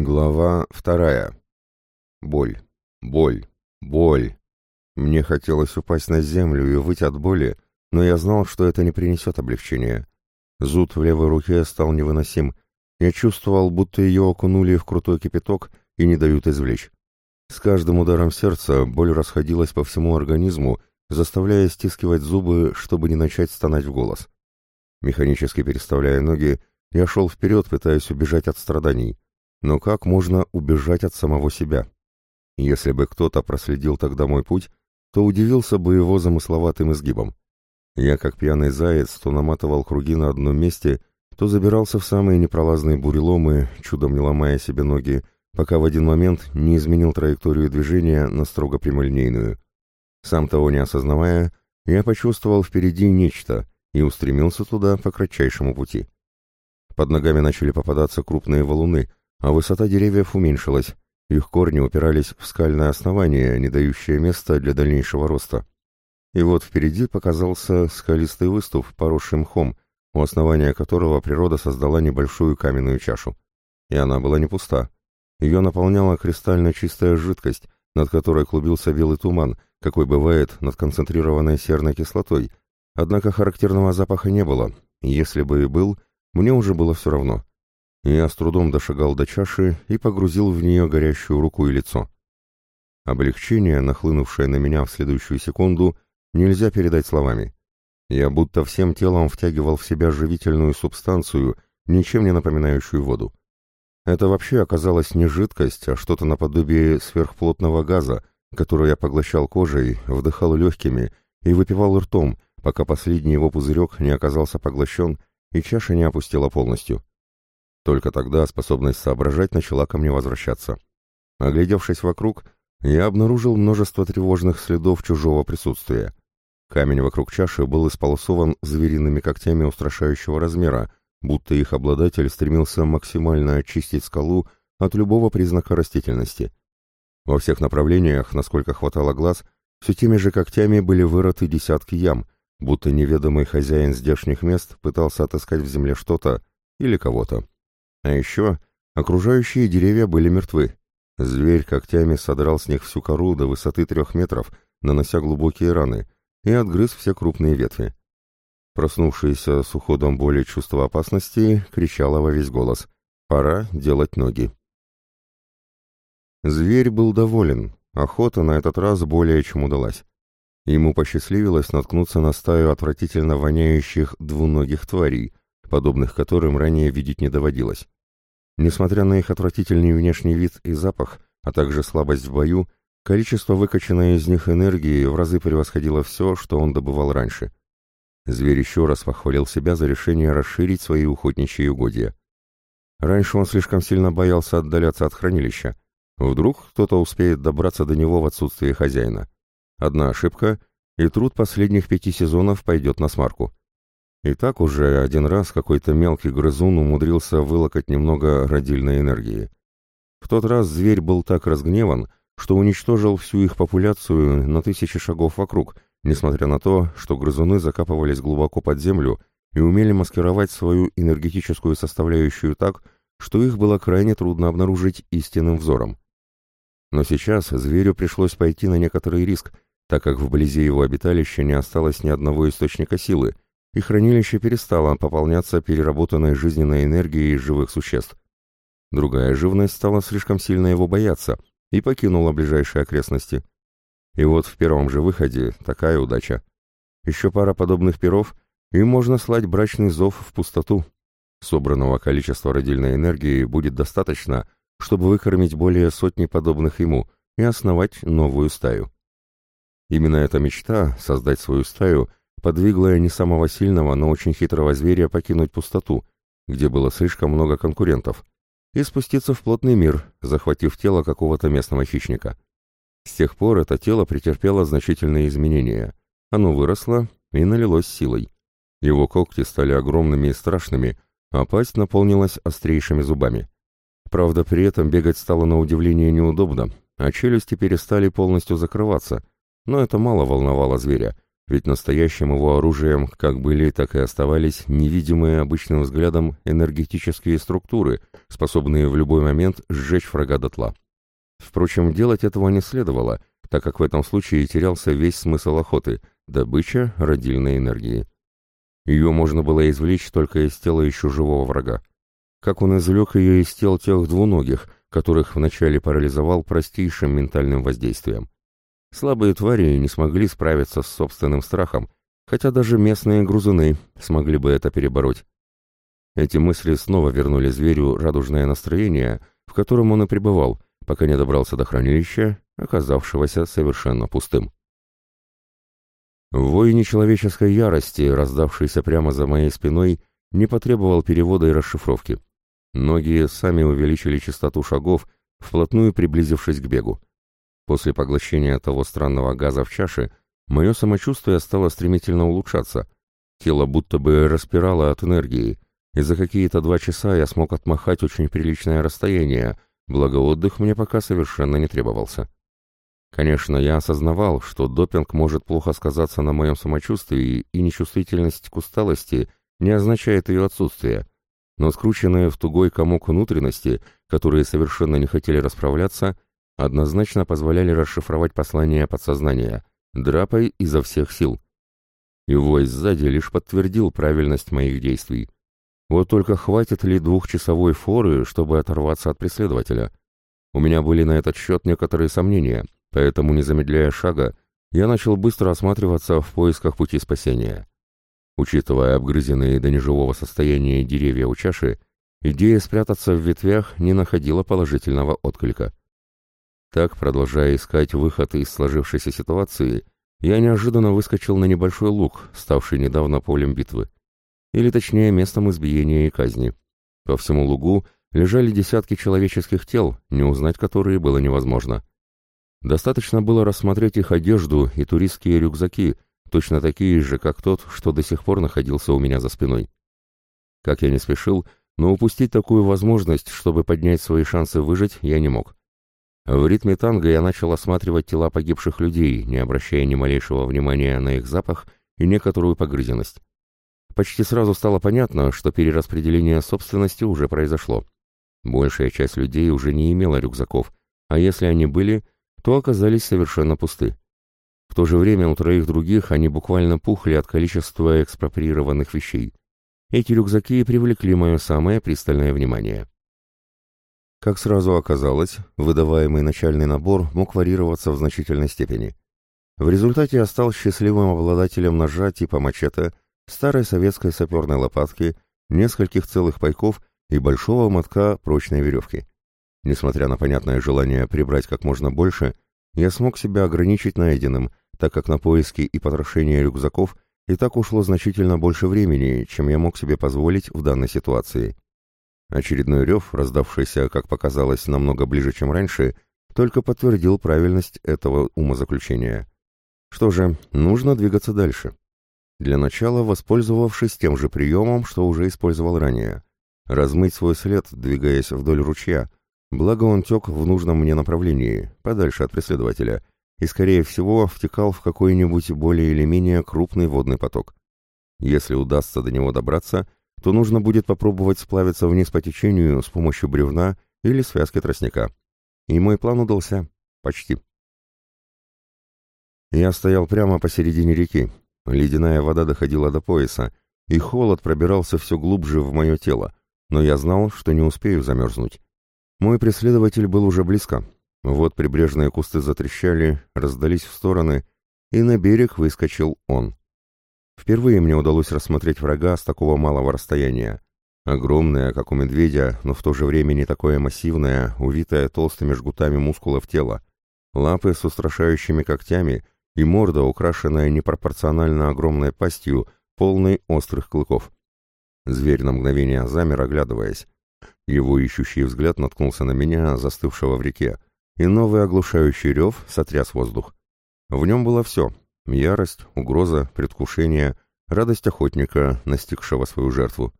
Глава вторая. Боль, боль, боль. Мне хотелось упасть на землю и выть от боли, но я знал, что это не принесет облегчения. Зуд в левой руке стал невыносим. Я чувствовал, будто ее окунули в крутой кипяток и не дают извлечь. С каждым ударом сердца боль расходилась по всему организму, заставляя стискивать зубы, чтобы не начать стонать в голос. Механически переставляя ноги, я шел вперед, пытаясь убежать от страданий. Но как можно убежать от самого себя? Если бы кто-то проследил тогда мой путь, то удивился бы его замысловатым изгибом. Я, как пьяный заяц, то наматывал круги на одном месте, то забирался в самые непролазные буреломы, чудом не ломая себе ноги, пока в один момент не изменил траекторию движения на строго прямолинейную. Сам того не осознавая, я почувствовал впереди нечто и устремился туда по кратчайшему пути. Под ногами начали попадаться крупные валуны, а высота деревьев уменьшилась, их корни упирались в скальное основание, не дающее места для дальнейшего роста. И вот впереди показался скалистый выступ, поросший мхом, у основания которого природа создала небольшую каменную чашу. И она была не пуста. Ее наполняла кристально чистая жидкость, над которой клубился белый туман, какой бывает над концентрированной серной кислотой, однако характерного запаха не было, если бы и был, мне уже было все равно. Я с трудом дошагал до чаши и погрузил в нее горящую руку и лицо. Облегчение, нахлынувшее на меня в следующую секунду, нельзя передать словами. Я будто всем телом втягивал в себя живительную субстанцию, ничем не напоминающую воду. Это вообще оказалось не жидкость, а что-то наподобие сверхплотного газа, который я поглощал кожей, вдыхал легкими и выпивал ртом, пока последний его пузырек не оказался поглощен и чаша не опустила полностью. Только тогда способность соображать начала ко мне возвращаться. Оглядевшись вокруг, я обнаружил множество тревожных следов чужого присутствия. Камень вокруг чаши был исполосован звериными когтями устрашающего размера, будто их обладатель стремился максимально очистить скалу от любого признака растительности. Во всех направлениях, насколько хватало глаз, все теми же когтями были вырыты десятки ям, будто неведомый хозяин здешних мест пытался отыскать в земле что-то или кого-то. А еще окружающие деревья были мертвы. Зверь когтями содрал с них всю кору до высоты трех метров, нанося глубокие раны, и отгрыз все крупные ветви. Проснувшееся с уходом боли чувство опасности кричало во весь голос «Пора делать ноги». Зверь был доволен, охота на этот раз более чем удалась. Ему посчастливилось наткнуться на стаю отвратительно воняющих двуногих тварей, подобных которым ранее видеть не доводилось. Несмотря на их отвратительный внешний вид и запах, а также слабость в бою, количество выкачанной из них энергии в разы превосходило все, что он добывал раньше. Зверь еще раз похвалил себя за решение расширить свои охотничьи угодья. Раньше он слишком сильно боялся отдаляться от хранилища. Вдруг кто-то успеет добраться до него в отсутствие хозяина. Одна ошибка, и труд последних пяти сезонов пойдет на смарку. И так уже один раз какой-то мелкий грызун умудрился вылокать немного родильной энергии. В тот раз зверь был так разгневан, что уничтожил всю их популяцию на тысячи шагов вокруг, несмотря на то, что грызуны закапывались глубоко под землю и умели маскировать свою энергетическую составляющую так, что их было крайне трудно обнаружить истинным взором. Но сейчас зверю пришлось пойти на некоторый риск, так как вблизи его обиталища не осталось ни одного источника силы, и хранилище перестало пополняться переработанной жизненной энергией живых существ. Другая живность стала слишком сильно его бояться и покинула ближайшие окрестности. И вот в первом же выходе такая удача. Еще пара подобных перов, и можно слать брачный зов в пустоту. Собранного количества родильной энергии будет достаточно, чтобы выкормить более сотни подобных ему и основать новую стаю. Именно эта мечта, создать свою стаю, подвигла не самого сильного, но очень хитрого зверя покинуть пустоту, где было слишком много конкурентов, и спуститься в плотный мир, захватив тело какого-то местного хищника. С тех пор это тело претерпело значительные изменения. Оно выросло и налилось силой. Его когти стали огромными и страшными, а пасть наполнилась острейшими зубами. Правда, при этом бегать стало на удивление неудобно, а челюсти перестали полностью закрываться, но это мало волновало зверя, ведь настоящим его оружием как были, так и оставались невидимые обычным взглядом энергетические структуры, способные в любой момент сжечь врага дотла. Впрочем, делать этого не следовало, так как в этом случае терялся весь смысл охоты – добыча родильной энергии. Ее можно было извлечь только из тела еще живого врага. Как он извлек ее из тел тех двуногих, которых вначале парализовал простейшим ментальным воздействием. Слабые твари не смогли справиться с собственным страхом, хотя даже местные грузуны смогли бы это перебороть. Эти мысли снова вернули зверю радужное настроение, в котором он и пребывал, пока не добрался до хранилища, оказавшегося совершенно пустым. Вой нечеловеческой ярости, раздавшийся прямо за моей спиной, не потребовал перевода и расшифровки. Ноги сами увеличили частоту шагов, вплотную приблизившись к бегу. После поглощения того странного газа в чаше, мое самочувствие стало стремительно улучшаться. Тело будто бы распирало от энергии, и за какие-то два часа я смог отмахать очень приличное расстояние, благо отдых мне пока совершенно не требовался. Конечно, я осознавал, что допинг может плохо сказаться на моем самочувствии, и нечувствительность к усталости не означает ее отсутствие, но скрученные в тугой комок внутренности, которые совершенно не хотели расправляться, однозначно позволяли расшифровать послание подсознания «драпай изо всех сил». И вой сзади лишь подтвердил правильность моих действий. Вот только хватит ли двухчасовой форы, чтобы оторваться от преследователя? У меня были на этот счет некоторые сомнения, поэтому, не замедляя шага, я начал быстро осматриваться в поисках пути спасения. Учитывая обгрызенные до неживого состояния деревья у чаши, идея спрятаться в ветвях не находила положительного отклика. Так, продолжая искать выход из сложившейся ситуации, я неожиданно выскочил на небольшой луг, ставший недавно полем битвы. Или точнее, местом избиения и казни. По всему лугу лежали десятки человеческих тел, не узнать которые было невозможно. Достаточно было рассмотреть их одежду и туристские рюкзаки, точно такие же, как тот, что до сих пор находился у меня за спиной. Как я не спешил, но упустить такую возможность, чтобы поднять свои шансы выжить, я не мог. В ритме танго я начал осматривать тела погибших людей, не обращая ни малейшего внимания на их запах и некоторую погрызенность. Почти сразу стало понятно, что перераспределение собственности уже произошло. Большая часть людей уже не имела рюкзаков, а если они были, то оказались совершенно пусты. В то же время у троих других они буквально пухли от количества экспроприированных вещей. Эти рюкзаки привлекли мое самое пристальное внимание. Как сразу оказалось, выдаваемый начальный набор мог варьироваться в значительной степени. В результате я стал счастливым обладателем ножа типа мачете, старой советской саперной лопатки, нескольких целых пайков и большого мотка прочной веревки. Несмотря на понятное желание прибрать как можно больше, я смог себя ограничить найденным, так как на поиски и потрошение рюкзаков и так ушло значительно больше времени, чем я мог себе позволить в данной ситуации. Очередной рев, раздавшийся, как показалось, намного ближе, чем раньше, только подтвердил правильность этого умозаключения. Что же, нужно двигаться дальше. Для начала воспользовавшись тем же приемом, что уже использовал ранее. Размыть свой след, двигаясь вдоль ручья, благо он тек в нужном мне направлении, подальше от преследователя, и, скорее всего, втекал в какой-нибудь более или менее крупный водный поток. Если удастся до него добраться, то нужно будет попробовать сплавиться вниз по течению с помощью бревна или связки тростника. И мой план удался. Почти. Я стоял прямо посередине реки. Ледяная вода доходила до пояса, и холод пробирался все глубже в мое тело, но я знал, что не успею замерзнуть. Мой преследователь был уже близко. Вот прибрежные кусты затрещали, раздались в стороны, и на берег выскочил он. Впервые мне удалось рассмотреть врага с такого малого расстояния. Огромное, как у медведя, но в то же время не такое массивное, увитое толстыми жгутами мускулов тело. Лапы с устрашающими когтями и морда, украшенная непропорционально огромной пастью, полной острых клыков. Зверь на мгновение замер, оглядываясь. Его ищущий взгляд наткнулся на меня, застывшего в реке, и новый оглушающий рев сотряс воздух. В нем было все Ярость, угроза, предвкушение, радость охотника, настигшего свою жертву.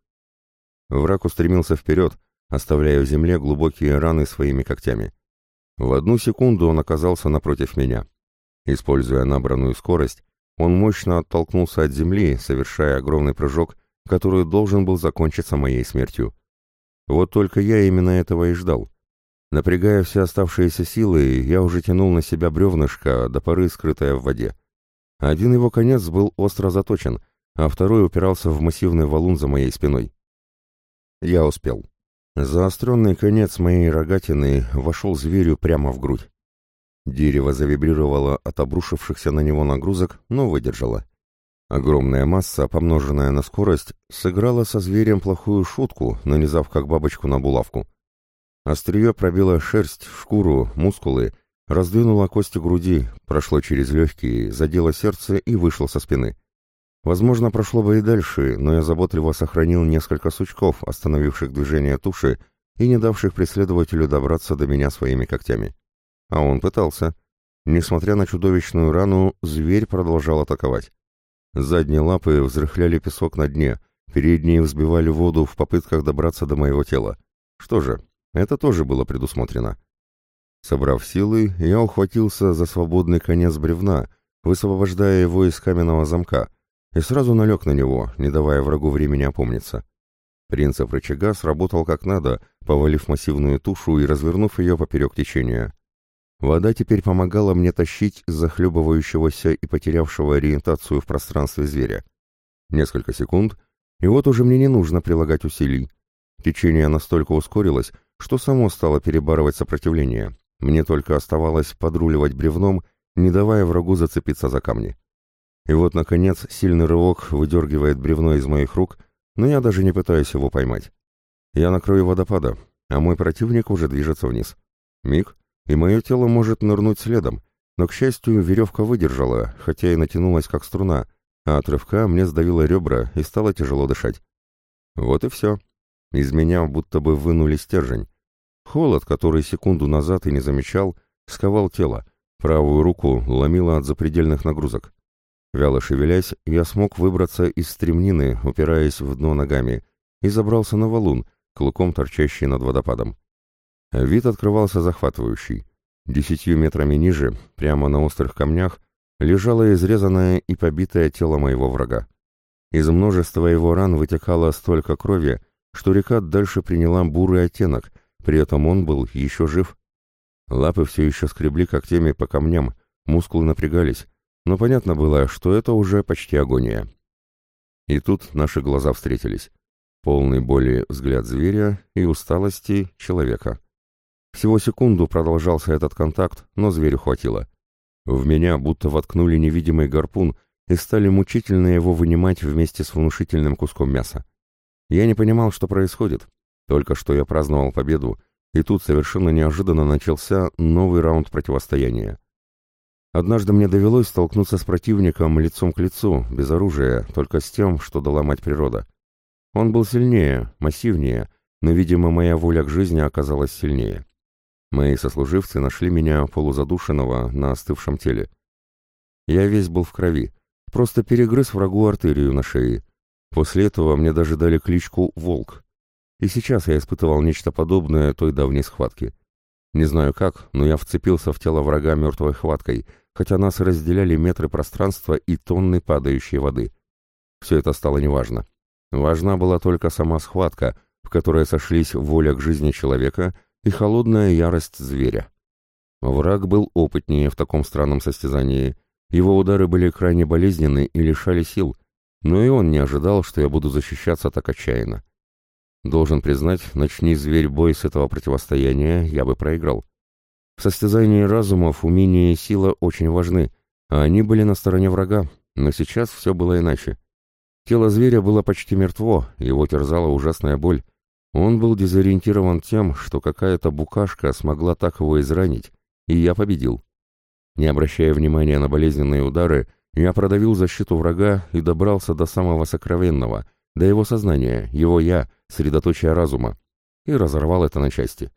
Враг устремился вперед, оставляя в земле глубокие раны своими когтями. В одну секунду он оказался напротив меня. Используя набранную скорость, он мощно оттолкнулся от земли, совершая огромный прыжок, который должен был закончиться моей смертью. Вот только я именно этого и ждал. Напрягая все оставшиеся силы, я уже тянул на себя бревнышко, до поры скрытое в воде. Один его конец был остро заточен, а второй упирался в массивный валун за моей спиной. Я успел. Заостренный конец моей рогатины вошел зверю прямо в грудь. Дерево завибрировало от обрушившихся на него нагрузок, но выдержало. Огромная масса, помноженная на скорость, сыграла со зверем плохую шутку, нанизав как бабочку на булавку. Острие пробило шерсть, шкуру, мускулы, раздвинуло кости груди, прошло через легкие, задело сердце и вышло со спины. Возможно, прошло бы и дальше, но я заботливо сохранил несколько сучков, остановивших движение туши и не давших преследователю добраться до меня своими когтями. А он пытался. Несмотря на чудовищную рану, зверь продолжал атаковать. Задние лапы взрыхляли песок на дне, передние взбивали воду в попытках добраться до моего тела. Что же, это тоже было предусмотрено. Собрав силы, я ухватился за свободный конец бревна, высвобождая его из каменного замка, и сразу налег на него, не давая врагу времени опомниться. Принцип рычага сработал как надо, повалив массивную тушу и развернув ее поперек течения. Вода теперь помогала мне тащить захлебывающегося и потерявшего ориентацию в пространстве зверя. Несколько секунд, и вот уже мне не нужно прилагать усилий. Течение настолько ускорилось, что само стало перебарывать сопротивление. Мне только оставалось подруливать бревном, не давая врагу зацепиться за камни. И вот, наконец, сильный рывок выдергивает бревно из моих рук, но я даже не пытаюсь его поймать. Я на краю водопада, а мой противник уже движется вниз. Миг, и мое тело может нырнуть следом, но, к счастью, веревка выдержала, хотя и натянулась как струна, а от рывка мне сдавило ребра и стало тяжело дышать. Вот и все. Из меня будто бы вынули стержень. Холод, который секунду назад и не замечал, сковал тело, правую руку ломило от запредельных нагрузок. Вяло шевелясь, я смог выбраться из стремнины, упираясь в дно ногами, и забрался на валун, клыком торчащий над водопадом. Вид открывался захватывающий. Десятью метрами ниже, прямо на острых камнях, лежало изрезанное и побитое тело моего врага. Из множества его ран вытекало столько крови, что река дальше приняла бурый оттенок, при этом он был еще жив. Лапы все еще скребли когтями по камням, мускулы напрягались, но понятно было, что это уже почти агония. И тут наши глаза встретились. Полный боли взгляд зверя и усталости человека. Всего секунду продолжался этот контакт, но зверю хватило. В меня будто воткнули невидимый гарпун и стали мучительно его вынимать вместе с внушительным куском мяса. Я не понимал, что происходит. Только что я праздновал победу, и тут совершенно неожиданно начался новый раунд противостояния. Однажды мне довелось столкнуться с противником лицом к лицу, без оружия, только с тем, что дала мать природа. Он был сильнее, массивнее, но, видимо, моя воля к жизни оказалась сильнее. Мои сослуживцы нашли меня полузадушенного на остывшем теле. Я весь был в крови, просто перегрыз врагу артерию на шее. После этого мне даже дали кличку «Волк». И сейчас я испытывал нечто подобное той давней схватке. Не знаю как, но я вцепился в тело врага мертвой хваткой, хотя нас разделяли метры пространства и тонны падающей воды. Все это стало неважно. Важна была только сама схватка, в которой сошлись воля к жизни человека — и холодная ярость зверя. Враг был опытнее в таком странном состязании. Его удары были крайне болезненны и лишали сил, но и он не ожидал, что я буду защищаться так отчаянно. Должен признать, начни зверь бой с этого противостояния, я бы проиграл. В состязании разумов умение и сила очень важны, а они были на стороне врага, но сейчас все было иначе. Тело зверя было почти мертво, его терзала ужасная боль, он был дезориентирован тем, что какая-то букашка смогла так его изранить, и я победил. Не обращая внимания на болезненные удары, я продавил защиту врага и добрался до самого сокровенного, до его сознания, его «я», средоточия разума, и разорвал это на части.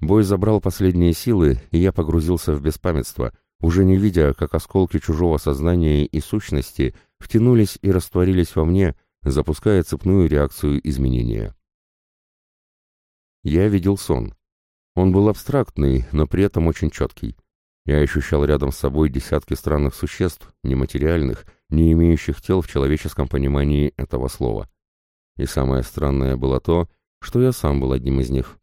Бой забрал последние силы, и я погрузился в беспамятство, уже не видя, как осколки чужого сознания и сущности втянулись и растворились во мне, запуская цепную реакцию изменения. Я видел сон. Он был абстрактный, но при этом очень четкий. Я ощущал рядом с собой десятки странных существ, нематериальных, не имеющих тел в человеческом понимании этого слова. И самое странное было то, что я сам был одним из них.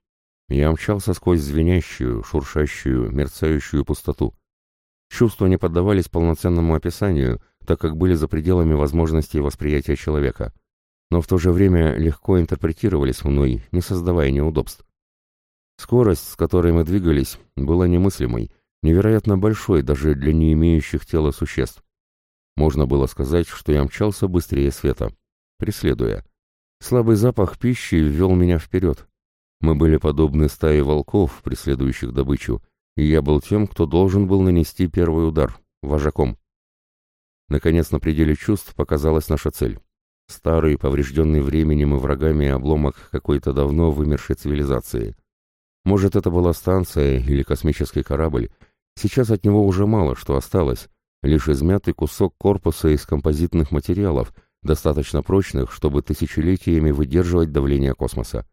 Я мчался сквозь звенящую, шуршащую, мерцающую пустоту. Чувства не поддавались полноценному описанию, так как были за пределами возможностей восприятия человека, но в то же время легко интерпретировались мной, не создавая неудобств. Скорость, с которой мы двигались, была немыслимой, невероятно большой даже для не имеющих тела существ. Можно было сказать, что я мчался быстрее света, преследуя. Слабый запах пищи ввел меня вперед. Мы были подобны стае волков, преследующих добычу, и я был тем, кто должен был нанести первый удар, вожаком. Наконец, на пределе чувств показалась наша цель. Старый, поврежденный временем и врагами обломок какой-то давно вымершей цивилизации. Может, это была станция или космический корабль. Сейчас от него уже мало что осталось. Лишь измятый кусок корпуса из композитных материалов, достаточно прочных, чтобы тысячелетиями выдерживать давление космоса.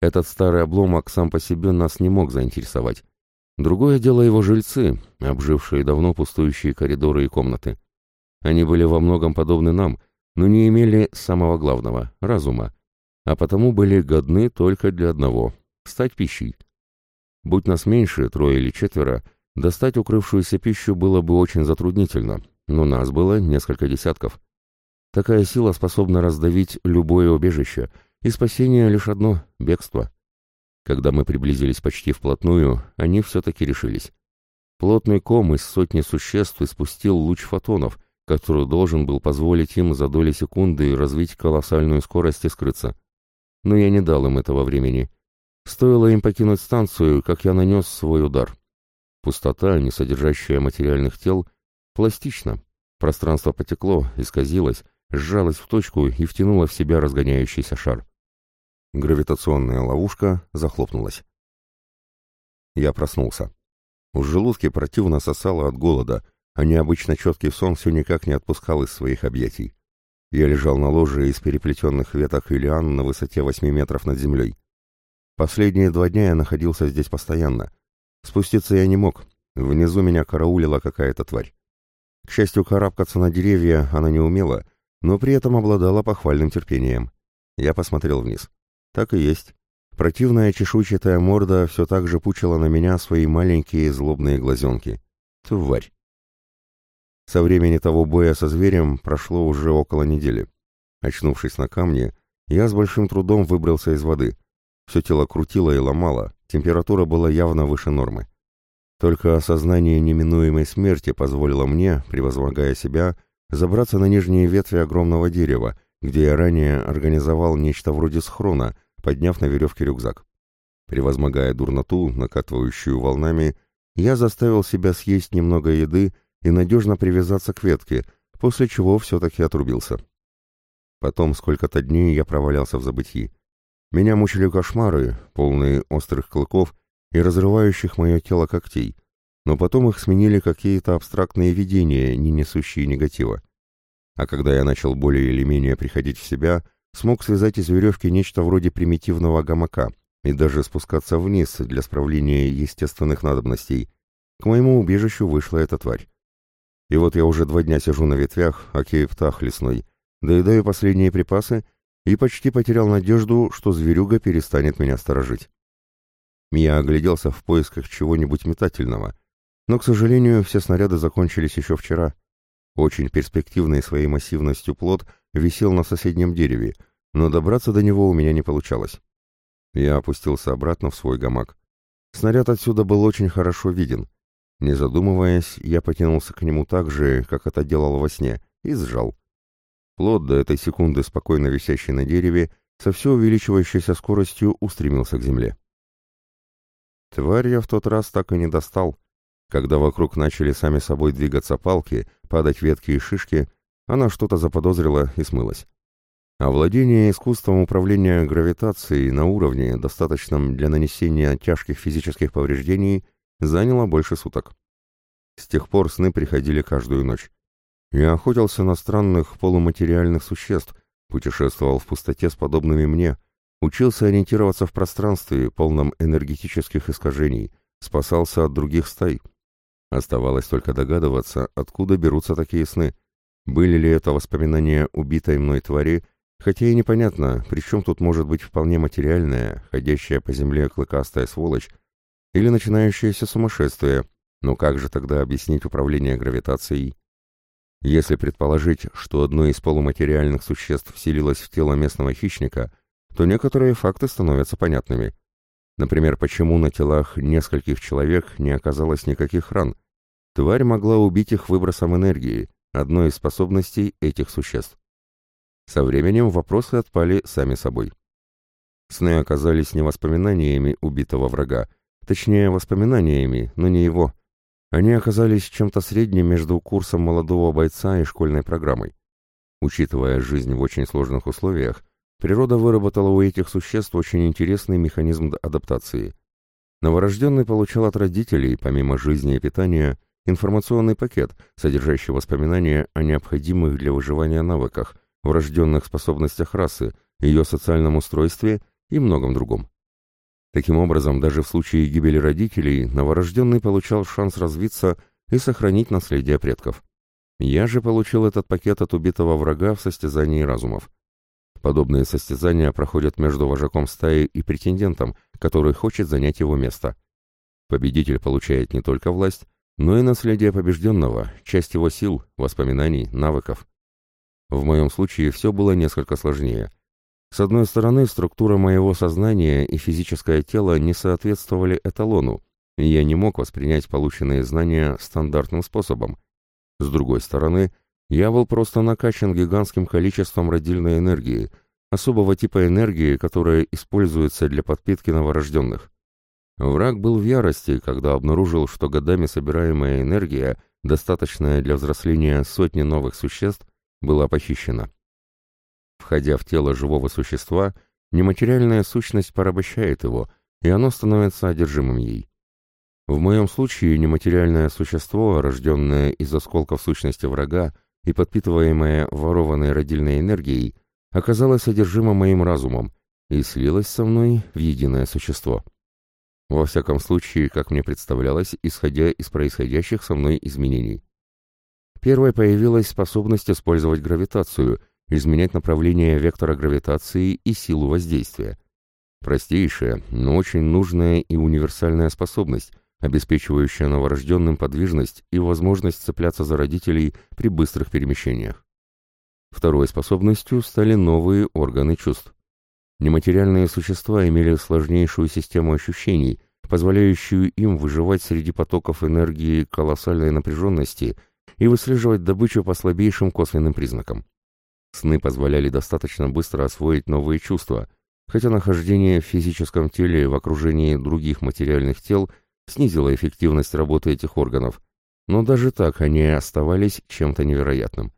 Этот старый обломок сам по себе нас не мог заинтересовать. Другое дело его жильцы, обжившие давно пустующие коридоры и комнаты. Они были во многом подобны нам, но не имели самого главного — разума, а потому были годны только для одного — стать пищей. Будь нас меньше, трое или четверо, достать укрывшуюся пищу было бы очень затруднительно, но нас было несколько десятков. Такая сила способна раздавить любое убежище, и спасение лишь одно — бегство. Когда мы приблизились почти вплотную, они все-таки решились. Плотный ком из сотни существ испустил луч фотонов — который должен был позволить им за доли секунды развить колоссальную скорость и скрыться. Но я не дал им этого времени. Стоило им покинуть станцию, как я нанес свой удар. Пустота, не содержащая материальных тел, пластична. Пространство потекло, исказилось, сжалось в точку и втянуло в себя разгоняющийся шар. Гравитационная ловушка захлопнулась. Я проснулся. В желудке противно сосало от голода, а необычно четкий сон все никак не отпускал из своих объятий. Я лежал на ложе из переплетенных веток и на высоте восьми метров над землей. Последние два дня я находился здесь постоянно. Спуститься я не мог, внизу меня караулила какая-то тварь. К счастью, карабкаться на деревья она не умела, но при этом обладала похвальным терпением. Я посмотрел вниз. Так и есть. Противная чешуйчатая морда все так же пучила на меня свои маленькие злобные глазенки. Тварь. Со времени того боя со зверем прошло уже около недели. Очнувшись на камне, я с большим трудом выбрался из воды. Все тело крутило и ломало, температура была явно выше нормы. Только осознание неминуемой смерти позволило мне, превозмогая себя, забраться на нижние ветви огромного дерева, где я ранее организовал нечто вроде схрона, подняв на веревке рюкзак. Превозмогая дурноту, накатывающую волнами, я заставил себя съесть немного еды и надежно привязаться к ветке, после чего все-таки отрубился. Потом сколько-то дней я провалялся в забытии. Меня мучили кошмары, полные острых клыков и разрывающих мое тело когтей, но потом их сменили какие-то абстрактные видения, не несущие негатива. А когда я начал более или менее приходить в себя, смог связать из веревки нечто вроде примитивного гамака и даже спускаться вниз для справления естественных надобностей. К моему убежищу вышла эта тварь. И вот я уже два дня сижу на ветвях, аки птах лесной, доедаю последние припасы и почти потерял надежду, что зверюга перестанет меня сторожить. Я огляделся в поисках чего-нибудь метательного, но, к сожалению, все снаряды закончились еще вчера. Очень перспективный своей массивностью плод висел на соседнем дереве, но добраться до него у меня не получалось. Я опустился обратно в свой гамак. Снаряд отсюда был очень хорошо виден, не задумываясь, я потянулся к нему так же, как это делал во сне, и сжал. Плод до этой секунды спокойно висящий на дереве, со все увеличивающейся скоростью устремился к земле. Тварь я в тот раз так и не достал. Когда вокруг начали сами собой двигаться палки, падать ветки и шишки, она что-то заподозрила и смылась. А владение искусством управления гравитацией на уровне, достаточном для нанесения тяжких физических повреждений, заняло больше суток. С тех пор сны приходили каждую ночь. Я охотился на странных полуматериальных существ, путешествовал в пустоте с подобными мне, учился ориентироваться в пространстве, полном энергетических искажений, спасался от других стай. Оставалось только догадываться, откуда берутся такие сны. Были ли это воспоминания убитой мной твари, хотя и непонятно, при чем тут может быть вполне материальная, ходящая по земле клыкастая сволочь, или начинающееся сумасшествие, но как же тогда объяснить управление гравитацией? Если предположить, что одно из полуматериальных существ вселилось в тело местного хищника, то некоторые факты становятся понятными. Например, почему на телах нескольких человек не оказалось никаких ран. Тварь могла убить их выбросом энергии, одной из способностей этих существ. Со временем вопросы отпали сами собой. Сны оказались не воспоминаниями убитого врага, точнее воспоминаниями, но не его – они оказались чем-то средним между курсом молодого бойца и школьной программой. Учитывая жизнь в очень сложных условиях, природа выработала у этих существ очень интересный механизм адаптации. Новорожденный получал от родителей, помимо жизни и питания, информационный пакет, содержащий воспоминания о необходимых для выживания навыках, врожденных способностях расы, ее социальном устройстве и многом другом. Таким образом, даже в случае гибели родителей новорожденный получал шанс развиться и сохранить наследие предков. Я же получил этот пакет от убитого врага в состязании разумов. Подобные состязания проходят между вожаком стаи и претендентом, который хочет занять его место. Победитель получает не только власть, но и наследие побежденного, часть его сил, воспоминаний, навыков. В моем случае все было несколько сложнее – с одной стороны, структура моего сознания и физическое тело не соответствовали эталону, и я не мог воспринять полученные знания стандартным способом. С другой стороны, я был просто накачан гигантским количеством родильной энергии, особого типа энергии, которая используется для подпитки новорожденных. Враг был в ярости, когда обнаружил, что годами собираемая энергия, достаточная для взросления сотни новых существ, была похищена. Входя в тело живого существа, нематериальная сущность порабощает его, и оно становится одержимым ей. В моем случае нематериальное существо, рожденное из осколков сущности врага и подпитываемое ворованной родильной энергией, оказалось одержимо моим разумом и слилось со мной в единое существо. Во всяком случае, как мне представлялось, исходя из происходящих со мной изменений. Первой появилась способность использовать гравитацию – изменять направление вектора гравитации и силу воздействия. Простейшая, но очень нужная и универсальная способность, обеспечивающая новорожденным подвижность и возможность цепляться за родителей при быстрых перемещениях. Второй способностью стали новые органы чувств. Нематериальные существа имели сложнейшую систему ощущений, позволяющую им выживать среди потоков энергии колоссальной напряженности и выслеживать добычу по слабейшим косвенным признакам. Сны позволяли достаточно быстро освоить новые чувства, хотя нахождение в физическом теле в окружении других материальных тел снизило эффективность работы этих органов, но даже так они оставались чем-то невероятным.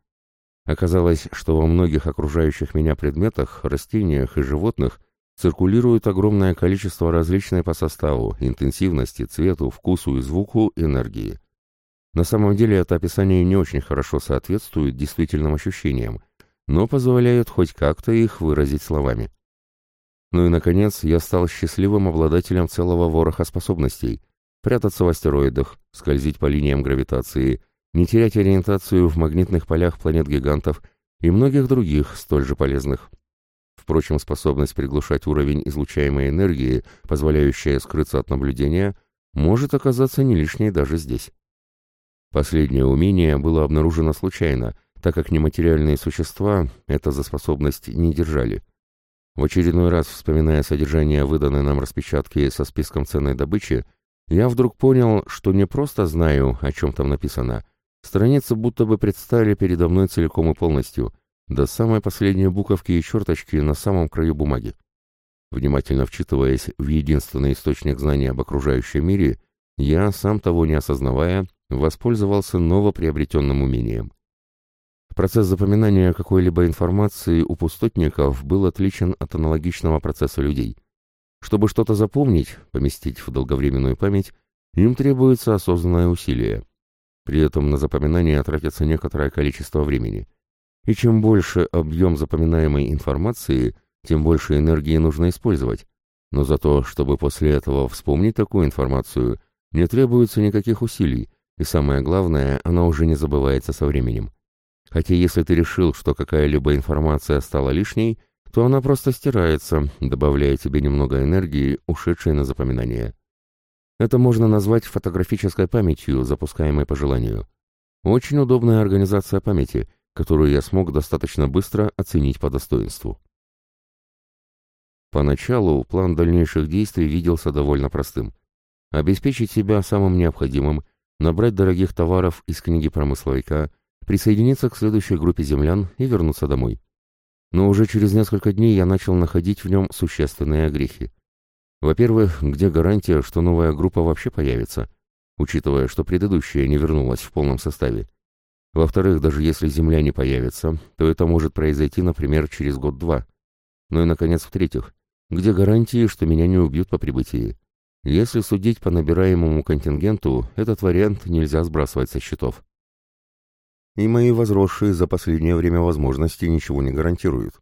Оказалось, что во многих окружающих меня предметах, растениях и животных циркулирует огромное количество различной по составу, интенсивности, цвету, вкусу и звуку энергии. На самом деле это описание не очень хорошо соответствует действительным ощущениям, но позволяют хоть как-то их выразить словами. Ну и, наконец, я стал счастливым обладателем целого вороха способностей. Прятаться в астероидах, скользить по линиям гравитации, не терять ориентацию в магнитных полях планет-гигантов и многих других столь же полезных. Впрочем, способность приглушать уровень излучаемой энергии, позволяющая скрыться от наблюдения, может оказаться не лишней даже здесь. Последнее умение было обнаружено случайно, так как нематериальные существа это за способность не держали. В очередной раз, вспоминая содержание выданной нам распечатки со списком ценной добычи, я вдруг понял, что не просто знаю, о чем там написано. Страницы будто бы представили передо мной целиком и полностью, до самой последней буковки и черточки на самом краю бумаги. Внимательно вчитываясь в единственный источник знания об окружающем мире, я, сам того не осознавая, воспользовался новоприобретенным умением. Процесс запоминания какой-либо информации у пустотников был отличен от аналогичного процесса людей. Чтобы что-то запомнить, поместить в долговременную память, им требуется осознанное усилие. При этом на запоминание тратится некоторое количество времени. И чем больше объем запоминаемой информации, тем больше энергии нужно использовать. Но за то, чтобы после этого вспомнить такую информацию, не требуется никаких усилий, И самое главное, она уже не забывается со временем. Хотя если ты решил, что какая-либо информация стала лишней, то она просто стирается, добавляя тебе немного энергии, ушедшей на запоминание. Это можно назвать фотографической памятью, запускаемой по желанию. Очень удобная организация памяти, которую я смог достаточно быстро оценить по достоинству. Поначалу план дальнейших действий виделся довольно простым. Обеспечить себя самым необходимым, набрать дорогих товаров из книги промысловика, присоединиться к следующей группе землян и вернуться домой. Но уже через несколько дней я начал находить в нем существенные огрехи. Во-первых, где гарантия, что новая группа вообще появится, учитывая, что предыдущая не вернулась в полном составе? Во-вторых, даже если Земля не появится, то это может произойти, например, через год-два. Ну и, наконец, в-третьих, где гарантии, что меня не убьют по прибытии? Если судить по набираемому контингенту, этот вариант нельзя сбрасывать со счетов. И мои возросшие за последнее время возможности ничего не гарантируют.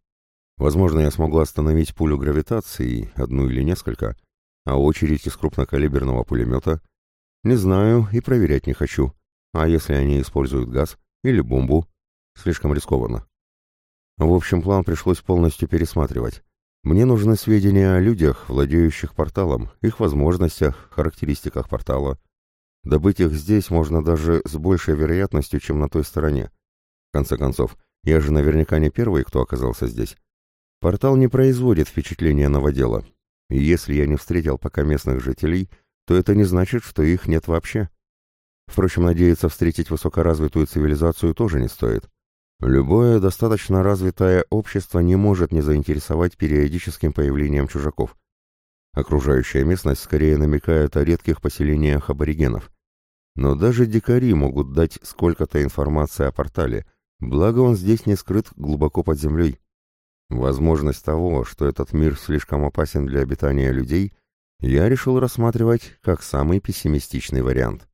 Возможно, я смогу остановить пулю гравитации, одну или несколько, а очередь из крупнокалиберного пулемета не знаю и проверять не хочу. А если они используют газ или бомбу? Слишком рискованно. В общем, план пришлось полностью пересматривать. Мне нужны сведения о людях, владеющих порталом, их возможностях, характеристиках портала. Добыть их здесь можно даже с большей вероятностью, чем на той стороне. В конце концов, я же наверняка не первый, кто оказался здесь. Портал не производит впечатления новодела. И если я не встретил пока местных жителей, то это не значит, что их нет вообще. Впрочем, надеяться встретить высокоразвитую цивилизацию тоже не стоит. Любое достаточно развитое общество не может не заинтересовать периодическим появлением чужаков. Окружающая местность скорее намекает о редких поселениях аборигенов. Но даже дикари могут дать сколько-то информации о портале, благо он здесь не скрыт глубоко под землей. Возможность того, что этот мир слишком опасен для обитания людей, я решил рассматривать как самый пессимистичный вариант.